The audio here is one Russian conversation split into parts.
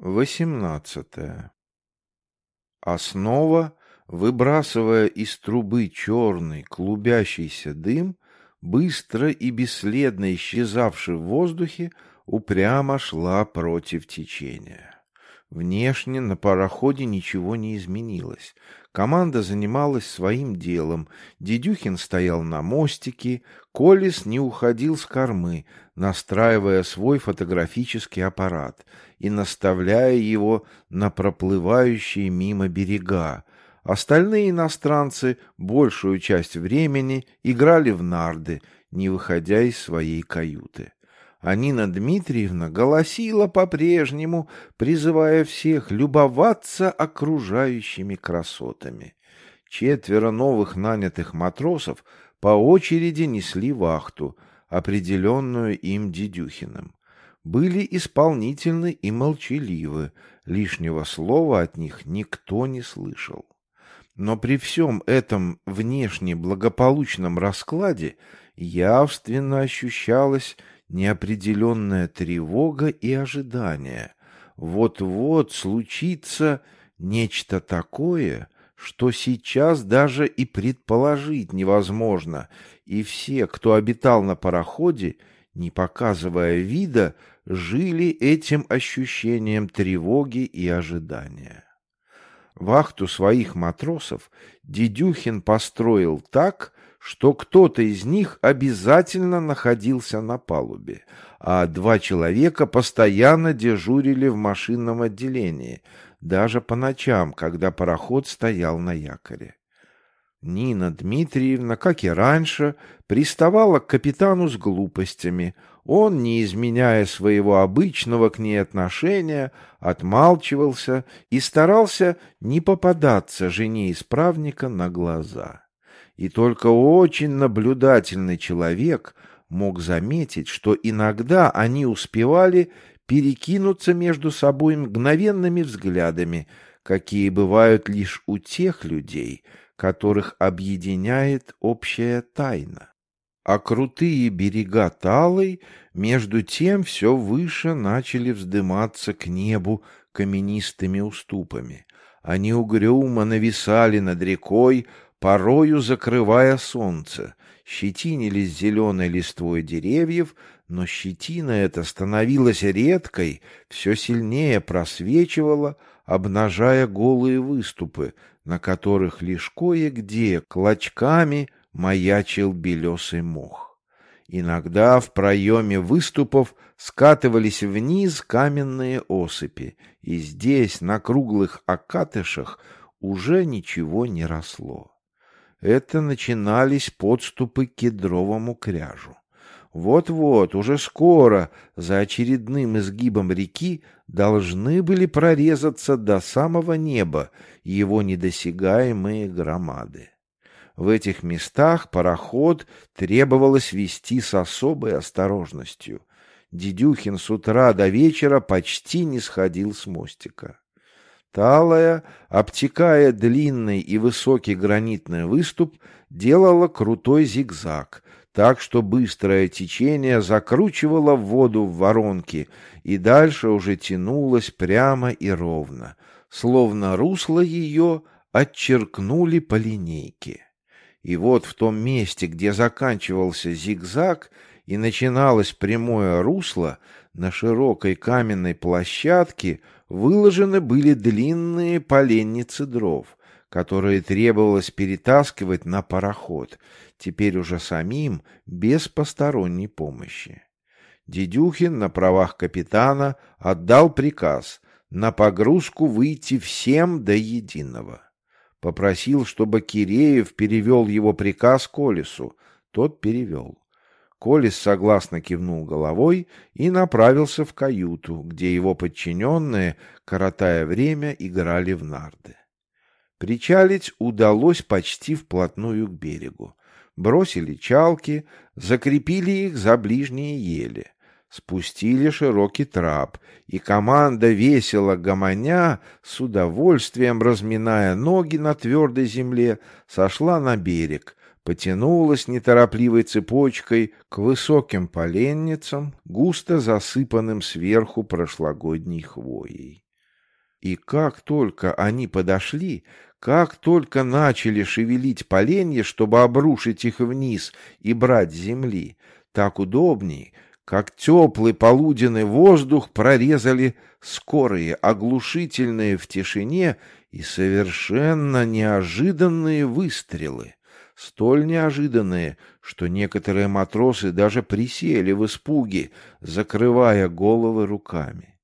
18. Основа, выбрасывая из трубы черный клубящийся дым, быстро и бесследно исчезавший в воздухе, упрямо шла против течения. Внешне на пароходе ничего не изменилось. Команда занималась своим делом. Дедюхин стоял на мостике, Колес не уходил с кормы, настраивая свой фотографический аппарат и наставляя его на проплывающие мимо берега. Остальные иностранцы большую часть времени играли в нарды, не выходя из своей каюты а Нина Дмитриевна голосила по-прежнему, призывая всех любоваться окружающими красотами. Четверо новых нанятых матросов по очереди несли вахту, определенную им Дедюхиным. Были исполнительны и молчаливы, лишнего слова от них никто не слышал. Но при всем этом внешне благополучном раскладе явственно ощущалось неопределенная тревога и ожидание. Вот-вот случится нечто такое, что сейчас даже и предположить невозможно, и все, кто обитал на пароходе, не показывая вида, жили этим ощущением тревоги и ожидания. Вахту своих матросов Дедюхин построил так, что кто-то из них обязательно находился на палубе, а два человека постоянно дежурили в машинном отделении, даже по ночам, когда пароход стоял на якоре. Нина Дмитриевна, как и раньше, приставала к капитану с глупостями. Он, не изменяя своего обычного к ней отношения, отмалчивался и старался не попадаться жене исправника на глаза и только очень наблюдательный человек мог заметить, что иногда они успевали перекинуться между собой мгновенными взглядами, какие бывают лишь у тех людей, которых объединяет общая тайна. А крутые берега Талой между тем все выше начали вздыматься к небу каменистыми уступами. Они угрюмо нависали над рекой, порою закрывая солнце, щетинились зеленой листвой деревьев, но щетина эта становилась редкой, все сильнее просвечивала, обнажая голые выступы, на которых лишь кое-где клочками маячил белесый мох. Иногда в проеме выступов скатывались вниз каменные осыпи, и здесь, на круглых окатышах, уже ничего не росло это начинались подступы к кедровому кряжу. Вот-вот, уже скоро, за очередным изгибом реки, должны были прорезаться до самого неба его недосягаемые громады. В этих местах пароход требовалось вести с особой осторожностью. Дедюхин с утра до вечера почти не сходил с мостика. Талая, обтекая длинный и высокий гранитный выступ, делала крутой зигзаг, так что быстрое течение закручивало воду в воронки и дальше уже тянулось прямо и ровно, словно русло ее отчеркнули по линейке. И вот в том месте, где заканчивался зигзаг и начиналось прямое русло, на широкой каменной площадке — выложены были длинные поленницы дров, которые требовалось перетаскивать на пароход, теперь уже самим, без посторонней помощи. Дедюхин на правах капитана отдал приказ на погрузку выйти всем до единого. Попросил, чтобы Киреев перевел его приказ Колесу. Тот перевел. Колес согласно кивнул головой и направился в каюту, где его подчиненные, коротая время, играли в нарды. Причалить удалось почти вплотную к берегу. Бросили чалки, закрепили их за ближние ели. Спустили широкий трап, и команда весело гомоня, с удовольствием разминая ноги на твердой земле, сошла на берег, потянулась неторопливой цепочкой к высоким поленницам, густо засыпанным сверху прошлогодней хвоей. И как только они подошли, как только начали шевелить поленья, чтобы обрушить их вниз и брать земли, так удобней, как теплый полуденный воздух прорезали скорые, оглушительные в тишине и совершенно неожиданные выстрелы. Столь неожиданные, что некоторые матросы даже присели в испуге, закрывая головы руками.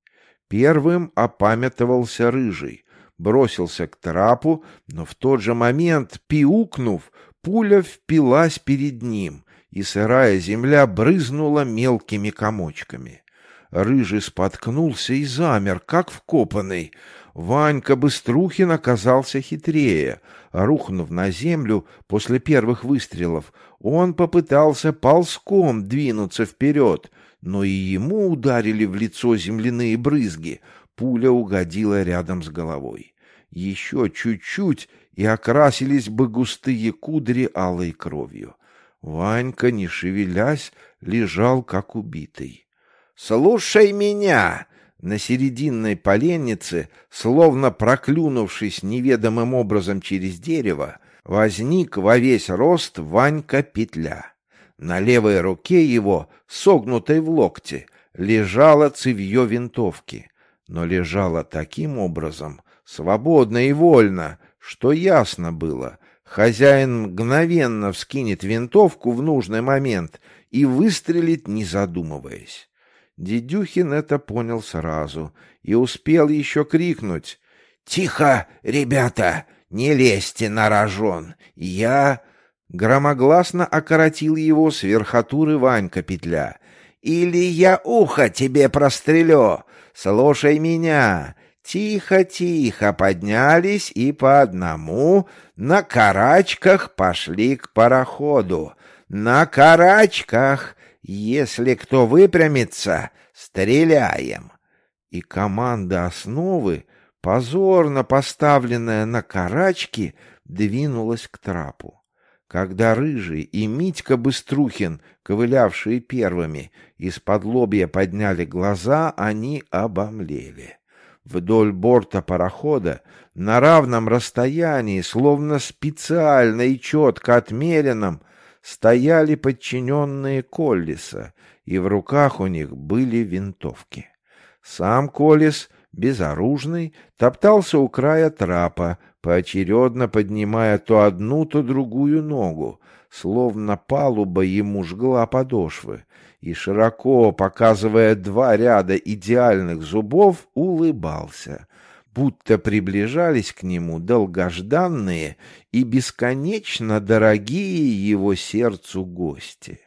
Первым опамятовался рыжий, бросился к трапу, но в тот же момент, пиукнув, пуля впилась перед ним, и сырая земля брызнула мелкими комочками. Рыжий споткнулся и замер, как вкопанный. Ванька Быструхин оказался хитрее. Рухнув на землю после первых выстрелов, он попытался ползком двинуться вперед, но и ему ударили в лицо земляные брызги. Пуля угодила рядом с головой. Еще чуть-чуть, и окрасились бы густые кудри алой кровью. Ванька, не шевелясь, лежал как убитый. «Слушай меня!» На серединной поленнице, словно проклюнувшись неведомым образом через дерево, возник во весь рост Ванька-петля. На левой руке его, согнутой в локте, лежало цевье винтовки, но лежало таким образом, свободно и вольно, что ясно было, Хозяин мгновенно вскинет винтовку в нужный момент и выстрелит, не задумываясь. Дедюхин это понял сразу и успел еще крикнуть. «Тихо, ребята! Не лезьте на рожон! Я...» Громогласно окоротил его с верхотуры Ванька Петля. «Или я ухо тебе прострелю! Слушай меня! Тихо-тихо поднялись и по одному на карачках пошли к пароходу. На карачках, если кто выпрямится, стреляем. И команда основы, позорно поставленная на карачки, двинулась к трапу. Когда Рыжий и Митька Быструхин, ковылявшие первыми, из-под лобья подняли глаза, они обомлели. Вдоль борта парохода на равном расстоянии, словно специально и четко отмеренном, стояли подчиненные Коллиса, и в руках у них были винтовки. Сам Коллис, безоружный, топтался у края трапа, поочередно поднимая то одну, то другую ногу, словно палуба ему жгла подошвы, и, широко показывая два ряда идеальных зубов, улыбался, будто приближались к нему долгожданные и бесконечно дорогие его сердцу гости.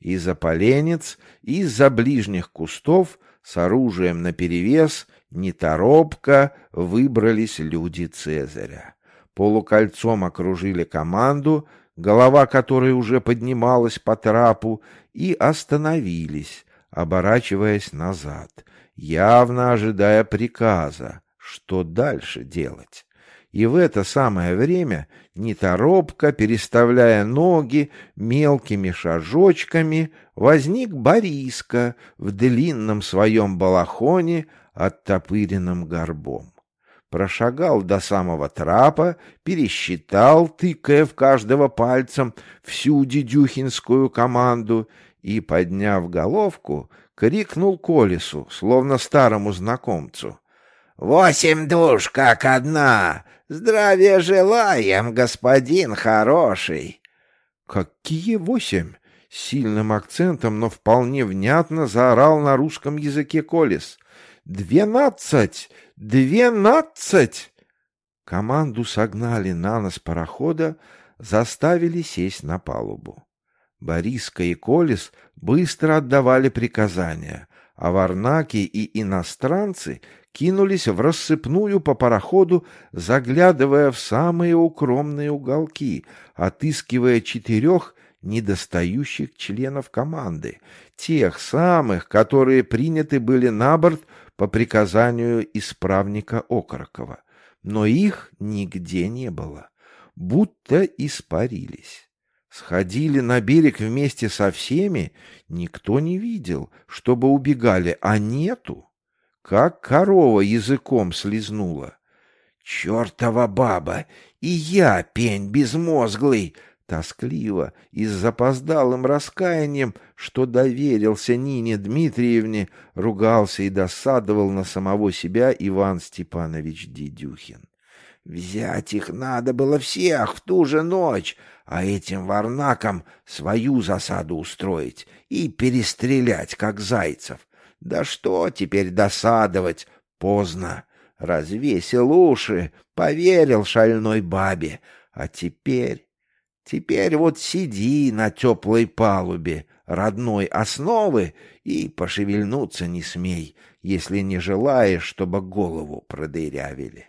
Из-за поленец, из-за ближних кустов с оружием наперевес неторопко выбрались люди Цезаря. Полукольцом окружили команду, голова которой уже поднималась по трапу, и остановились, оборачиваясь назад, явно ожидая приказа, что дальше делать. И в это самое время, неторопко переставляя ноги мелкими шажочками, возник Бориска в длинном своем балахоне, оттопыренном горбом прошагал до самого трапа, пересчитал, тыкая в каждого пальцем всю дедюхинскую команду и, подняв головку, крикнул Колесу, словно старому знакомцу. «Восемь душ, как одна! Здравия желаем, господин хороший!» «Какие восемь?» — сильным акцентом, но вполне внятно заорал на русском языке Колес. «Двенадцать! Двенадцать!» Команду согнали на нос парохода, заставили сесть на палубу. Бориска и Колес быстро отдавали приказания, а варнаки и иностранцы кинулись в рассыпную по пароходу, заглядывая в самые укромные уголки, отыскивая четырех недостающих членов команды, тех самых, которые приняты были на борт по приказанию исправника Окорокова, но их нигде не было, будто испарились. Сходили на берег вместе со всеми, никто не видел, чтобы убегали, а нету. Как корова языком слезнула. «Чертова баба! И я, пень безмозглый!» Тоскливо и с запоздалым раскаянием, что доверился Нине Дмитриевне, ругался и досадовал на самого себя Иван Степанович Дедюхин. Взять их надо было всех в ту же ночь, а этим варнакам свою засаду устроить и перестрелять, как зайцев. Да что теперь досадовать? Поздно. Развесил уши, поверил шальной бабе. А теперь... Теперь вот сиди на теплой палубе родной основы и пошевельнуться не смей, если не желаешь, чтобы голову продырявили.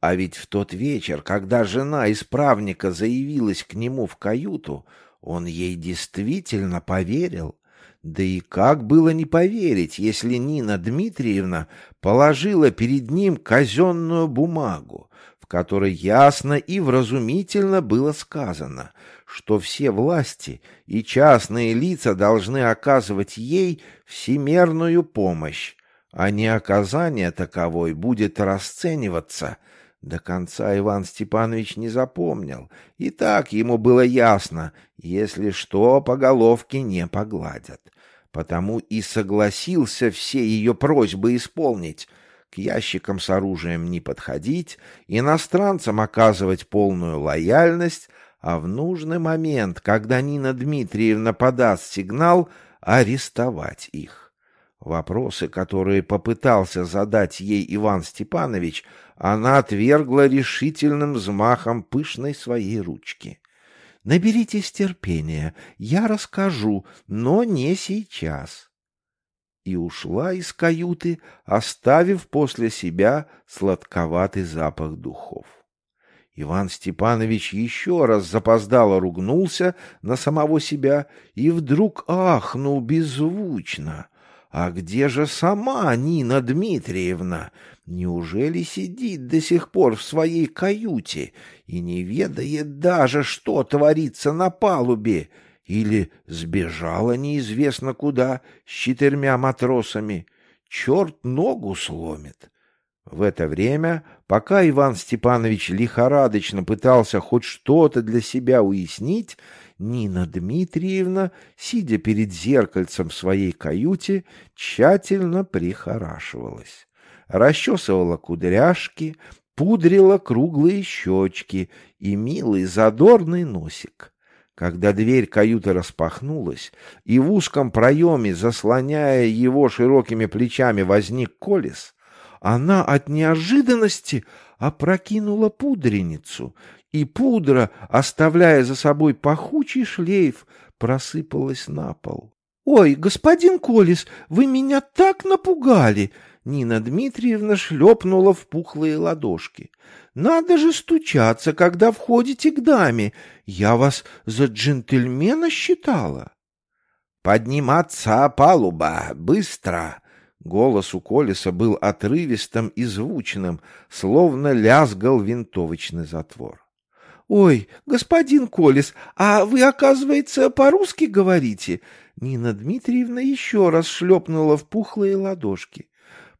А ведь в тот вечер, когда жена исправника заявилась к нему в каюту, он ей действительно поверил. Да и как было не поверить, если Нина Дмитриевна положила перед ним казенную бумагу, в которой ясно и вразумительно было сказано, что все власти и частные лица должны оказывать ей всемерную помощь, а не оказание таковой будет расцениваться – до конца Иван Степанович не запомнил, и так ему было ясно, если что, по головке не погладят. Потому и согласился все ее просьбы исполнить, к ящикам с оружием не подходить, иностранцам оказывать полную лояльность, а в нужный момент, когда Нина Дмитриевна подаст сигнал, арестовать их. Вопросы, которые попытался задать ей Иван Степанович, она отвергла решительным взмахом пышной своей ручки. «Наберитесь терпения, я расскажу, но не сейчас». И ушла из каюты, оставив после себя сладковатый запах духов. Иван Степанович еще раз запоздало ругнулся на самого себя и вдруг ахнул беззвучно. А где же сама Нина Дмитриевна? Неужели сидит до сих пор в своей каюте и не ведает даже, что творится на палубе? Или сбежала неизвестно куда с четырьмя матросами? Черт ногу сломит. В это время, пока Иван Степанович лихорадочно пытался хоть что-то для себя уяснить, Нина Дмитриевна, сидя перед зеркальцем в своей каюте, тщательно прихорашивалась. Расчесывала кудряшки, пудрила круглые щечки и милый задорный носик. Когда дверь каюты распахнулась, и в узком проеме, заслоняя его широкими плечами, возник Колес, она от неожиданности опрокинула пудреницу и пудра, оставляя за собой пахучий шлейф, просыпалась на пол. — Ой, господин Колес, вы меня так напугали! Нина Дмитриевна шлепнула в пухлые ладошки. — Надо же стучаться, когда входите к даме. Я вас за джентльмена считала. — Подниматься палуба, быстро! Голос у Колеса был отрывистым и звучным, словно лязгал винтовочный затвор. «Ой, господин Колес, а вы, оказывается, по-русски говорите?» Нина Дмитриевна еще раз шлепнула в пухлые ладошки.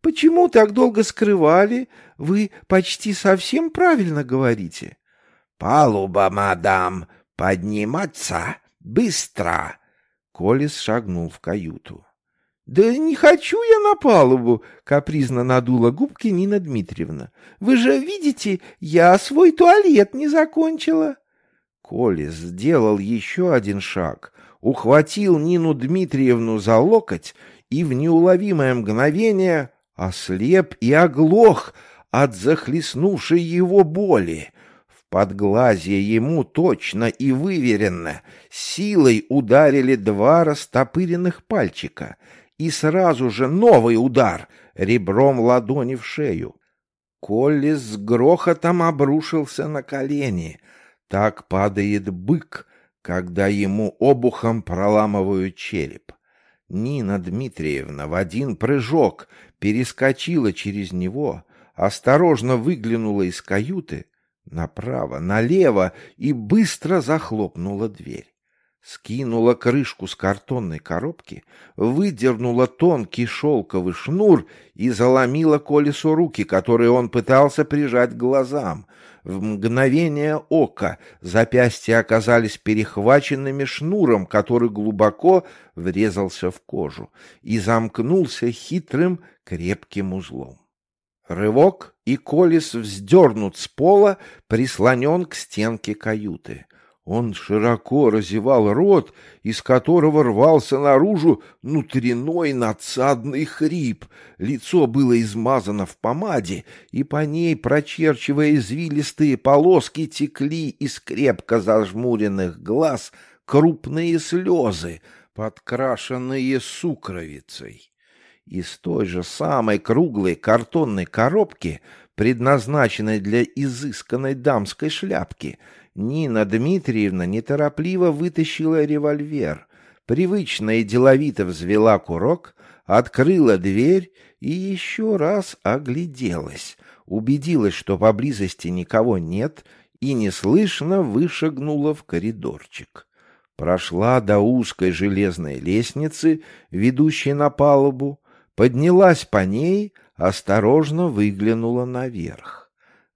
«Почему так долго скрывали? Вы почти совсем правильно говорите». «Палуба, мадам, подниматься быстро!» Колес шагнул в каюту. «Да не хочу я на палубу!» — капризно надула губки Нина Дмитриевна. «Вы же видите, я свой туалет не закончила!» Коля сделал еще один шаг, ухватил Нину Дмитриевну за локоть и в неуловимое мгновение ослеп и оглох от захлестнувшей его боли. В подглазье ему точно и выверенно силой ударили два растопыренных пальчика — и сразу же новый удар ребром ладони в шею. Колли с грохотом обрушился на колени. Так падает бык, когда ему обухом проламывают череп. Нина Дмитриевна в один прыжок перескочила через него, осторожно выглянула из каюты направо, налево и быстро захлопнула дверь. скинула крышку с картонной коробки, выдернула тонкий шелковый шнур и заломила колесо руки, которые он пытался прижать к глазам. В мгновение ока запястья оказались перехваченными шнуром, который глубоко врезался в кожу и замкнулся хитрым крепким узлом. Рывок, и Колес вздернут с пола, прислонен к стенке каюты. Он широко разевал рот, из которого рвался наружу внутренной надсадный хрип. Лицо было измазано в помаде, и по ней, прочерчивая извилистые полоски, текли из крепко зажмуренных глаз крупные слезы, подкрашенные сукровицей. Из той же самой круглой картонной коробки, предназначенной для изысканной дамской шляпки, Нина Дмитриевна неторопливо вытащила револьвер, привычно и деловито взвела курок, открыла дверь и еще раз огляделась, убедилась, что поблизости никого нет, и неслышно вышагнула в коридорчик. Прошла до узкой железной лестницы, ведущей на палубу, поднялась по ней, осторожно выглянула наверх.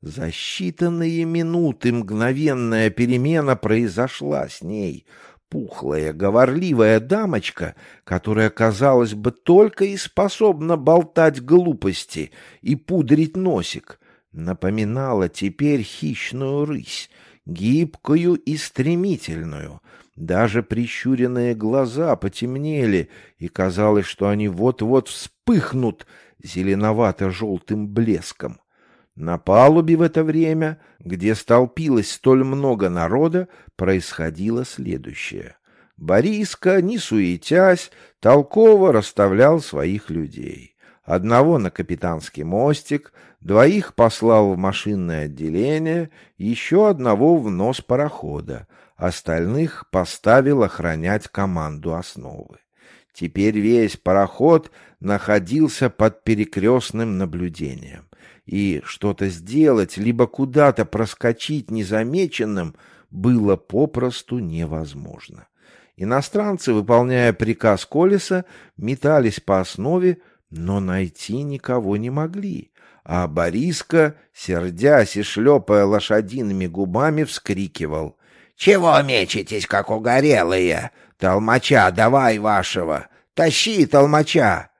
За считанные минуты мгновенная перемена произошла с ней. Пухлая, говорливая дамочка, которая, казалось бы, только и способна болтать глупости и пудрить носик, напоминала теперь хищную рысь, гибкую и стремительную, даже прищуренные глаза потемнели, и казалось, что они вот-вот вспыхнут зеленовато-желтым блеском. На палубе в это время, где столпилось столь много народа, происходило следующее. Бориска, не суетясь, толково расставлял своих людей. Одного на капитанский мостик, двоих послал в машинное отделение, еще одного в нос парохода, остальных поставил охранять команду основы. Теперь весь пароход находился под перекрестным наблюдением, и что-то сделать, либо куда-то проскочить незамеченным было попросту невозможно. Иностранцы, выполняя приказ Колеса, метались по основе, но найти никого не могли, а Бориска, сердясь и шлепая лошадиными губами, вскрикивал чего мечетесь, как угорелые? Толмача давай вашего! Тащи толмача!»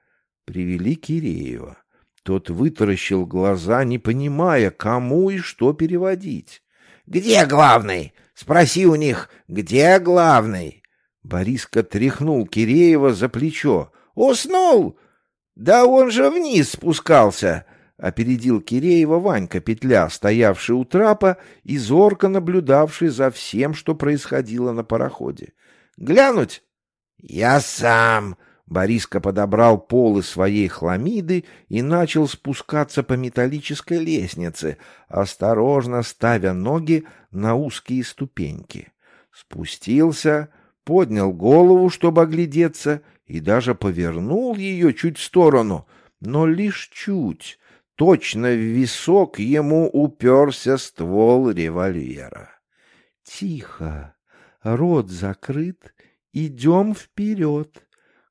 Привели Киреева. Тот вытаращил глаза, не понимая, кому и что переводить. «Где главный? Спроси у них, где главный?» Бориска тряхнул Киреева за плечо. «Уснул? Да он же вниз спускался!» Опередил Киреева Ванька Петля, стоявший у трапа и зорко наблюдавший за всем, что происходило на пароходе. «Глянуть?» «Я сам!» Бориска подобрал полы своей хламиды и начал спускаться по металлической лестнице, осторожно ставя ноги на узкие ступеньки. Спустился, поднял голову, чтобы оглядеться, и даже повернул ее чуть в сторону, но лишь чуть, Точно в висок ему уперся ствол револьвера. «Тихо, рот закрыт, идем вперед!»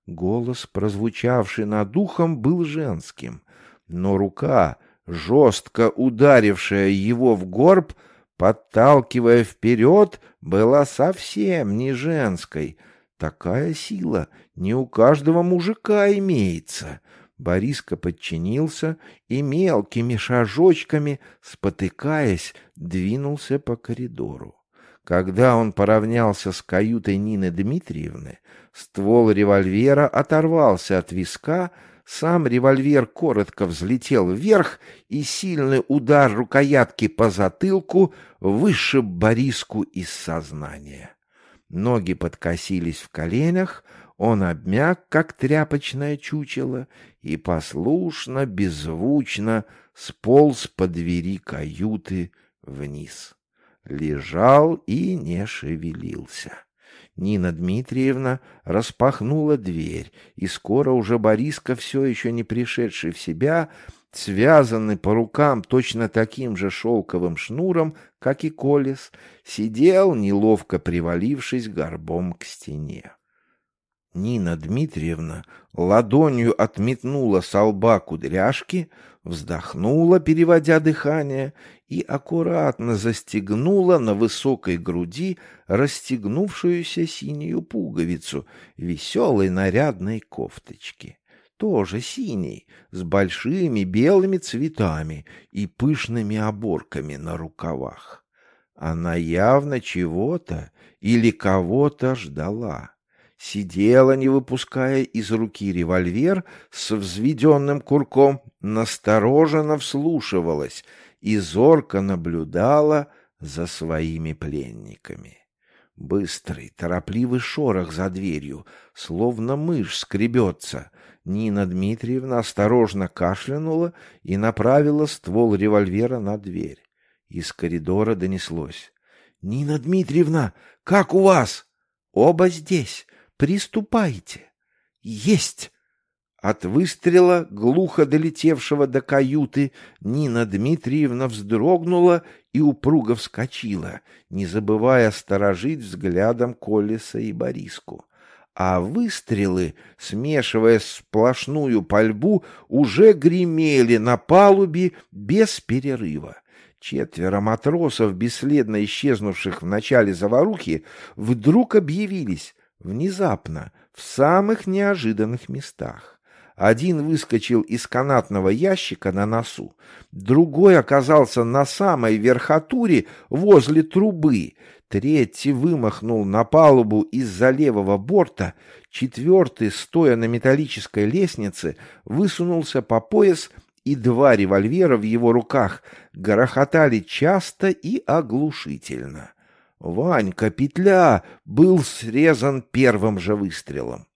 Голос, прозвучавший над ухом, был женским, но рука, жестко ударившая его в горб, подталкивая вперед, была совсем не женской. Такая сила не у каждого мужика имеется. Бориска подчинился и мелкими шажочками, спотыкаясь, двинулся по коридору. Когда он поравнялся с каютой Нины Дмитриевны, ствол револьвера оторвался от виска, сам револьвер коротко взлетел вверх, и сильный удар рукоятки по затылку вышиб Бориску из сознания. Ноги подкосились в коленях, он обмяк, как тряпочное чучело, и послушно, беззвучно сполз по двери каюты вниз. Лежал и не шевелился. Нина Дмитриевна распахнула дверь, и скоро уже Бориска, все еще не пришедший в себя, связанный по рукам точно таким же шелковым шнуром, как и Колес, сидел, неловко привалившись горбом к стене. Нина Дмитриевна ладонью отметнула с лба кудряшки, вздохнула, переводя дыхание, и аккуратно застегнула на высокой груди расстегнувшуюся синюю пуговицу веселой нарядной кофточки. Тоже синий, с большими белыми цветами и пышными оборками на рукавах. Она явно чего-то или кого-то ждала сидела, не выпуская из руки револьвер с взведенным курком, настороженно вслушивалась и зорко наблюдала за своими пленниками. Быстрый, торопливый шорох за дверью, словно мышь скребется. Нина Дмитриевна осторожно кашлянула и направила ствол револьвера на дверь. Из коридора донеслось. — Нина Дмитриевна, как у вас? — Оба здесь. Приступайте. Есть! От выстрела, глухо долетевшего до каюты, Нина Дмитриевна вздрогнула и упруго вскочила, не забывая сторожить взглядом Колеса и Бориску. А выстрелы, смешивая сплошную пальбу, уже гремели на палубе без перерыва. Четверо матросов, бесследно исчезнувших в начале заварухи, вдруг объявились Внезапно, в самых неожиданных местах. Один выскочил из канатного ящика на носу, другой оказался на самой верхотуре возле трубы, третий вымахнул на палубу из-за левого борта, четвертый, стоя на металлической лестнице, высунулся по пояс, и два револьвера в его руках грохотали часто и оглушительно. Ванька Петля был срезан первым же выстрелом.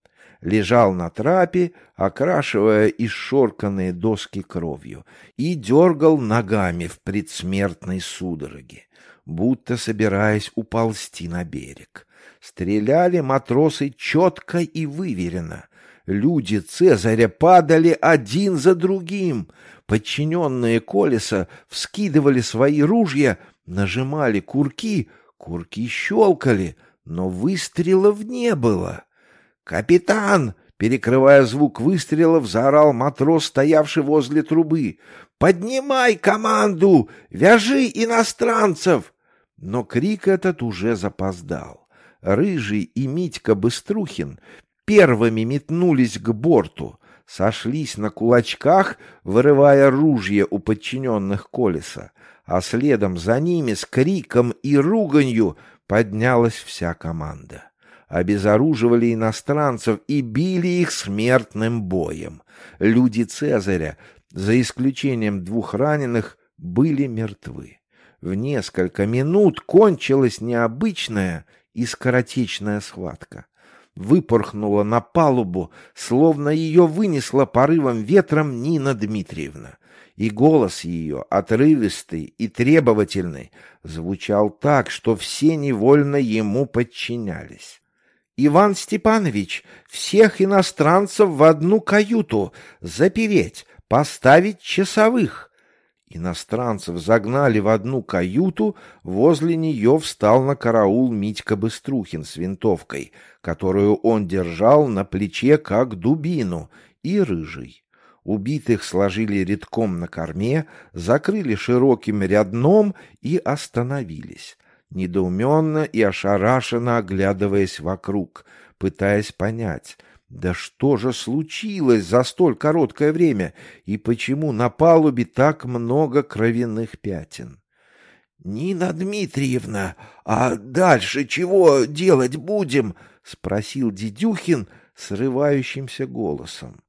Лежал на трапе, окрашивая исшорканные доски кровью, и дергал ногами в предсмертной судороге, будто собираясь уползти на берег. Стреляли матросы четко и выверенно. Люди Цезаря падали один за другим. Подчиненные Колеса вскидывали свои ружья, нажимали курки — Курки щелкали, но выстрелов не было. «Капитан!» — перекрывая звук выстрелов, заорал матрос, стоявший возле трубы. «Поднимай команду! Вяжи иностранцев!» Но крик этот уже запоздал. Рыжий и Митька Быструхин первыми метнулись к борту, сошлись на кулачках, вырывая ружья у подчиненных колеса а следом за ними с криком и руганью поднялась вся команда. Обезоруживали иностранцев и били их смертным боем. Люди Цезаря, за исключением двух раненых, были мертвы. В несколько минут кончилась необычная и скоротечная схватка. Выпорхнула на палубу, словно ее вынесла порывом ветром Нина Дмитриевна и голос ее, отрывистый и требовательный, звучал так, что все невольно ему подчинялись. «Иван Степанович, всех иностранцев в одну каюту, запереть, поставить часовых!» Иностранцев загнали в одну каюту, возле нее встал на караул Митька Быструхин с винтовкой, которую он держал на плече как дубину, и рыжий. Убитых сложили редком на корме, закрыли широким рядном и остановились, недоуменно и ошарашенно оглядываясь вокруг, пытаясь понять, да что же случилось за столь короткое время и почему на палубе так много кровяных пятен? — Нина Дмитриевна, а дальше чего делать будем? — спросил Дедюхин срывающимся голосом.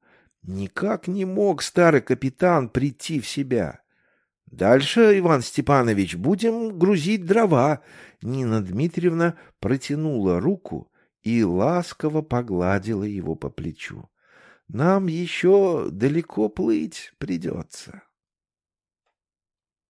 Никак не мог старый капитан прийти в себя. Дальше, Иван Степанович, будем грузить дрова. Нина Дмитриевна протянула руку и ласково погладила его по плечу. Нам еще далеко плыть придется.